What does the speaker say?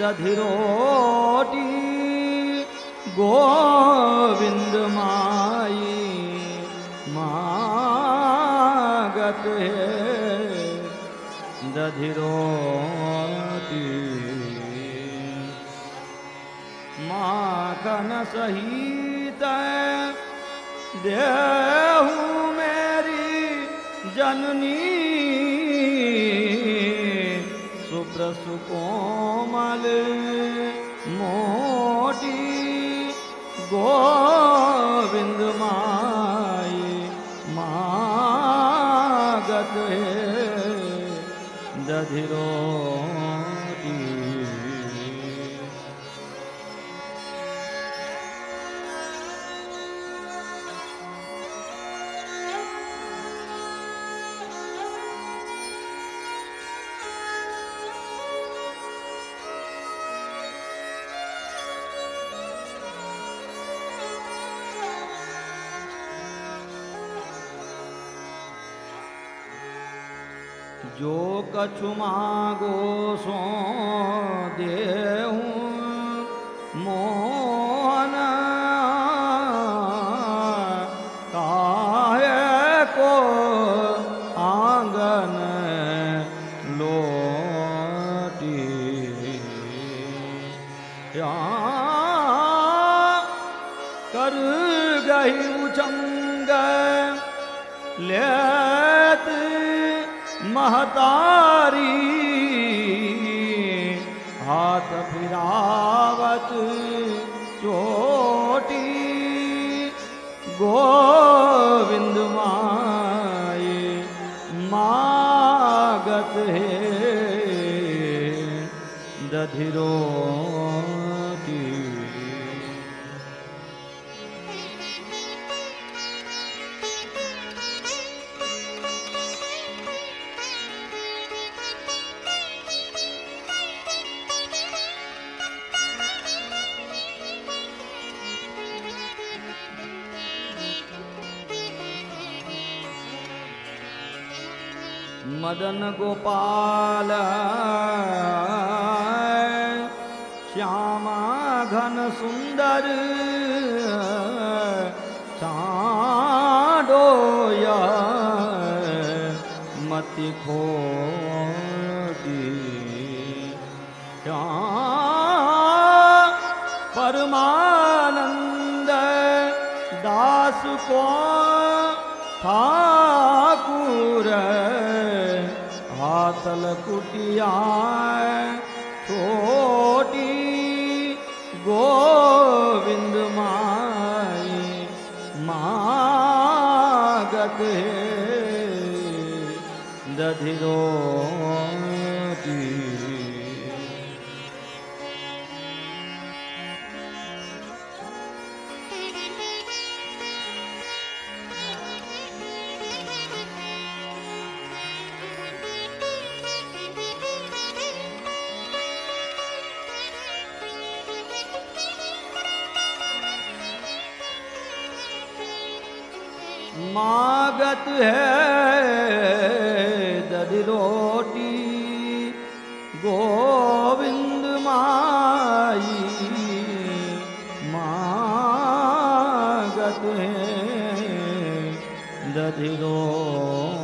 दधिरोटी गोविंद माई दधिरोटी माखन सहित देहू मेरी जननी दधिरोटी जो कछु मागो सो देहूँ मोहन। काहे को आँगन लोटी? कर गई उचंग लेत महतारी। हाथ फिरावत चोटी। गोविंद माए मागत है। दधिरोटी मदन गोपाल। श्यामा घन सुंदर चाडोय मति खोटी। श्याम परमानंद दास को हाथल कुटिया छोटी गोविंद माई मागत दधिरो दधिरोटी मागत है दधि रोटी। गोविंद माई मागत है दधि रोटी।